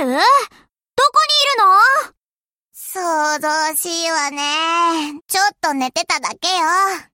る？どこにいるの？想像しいわね。ちょっと寝てただけよ。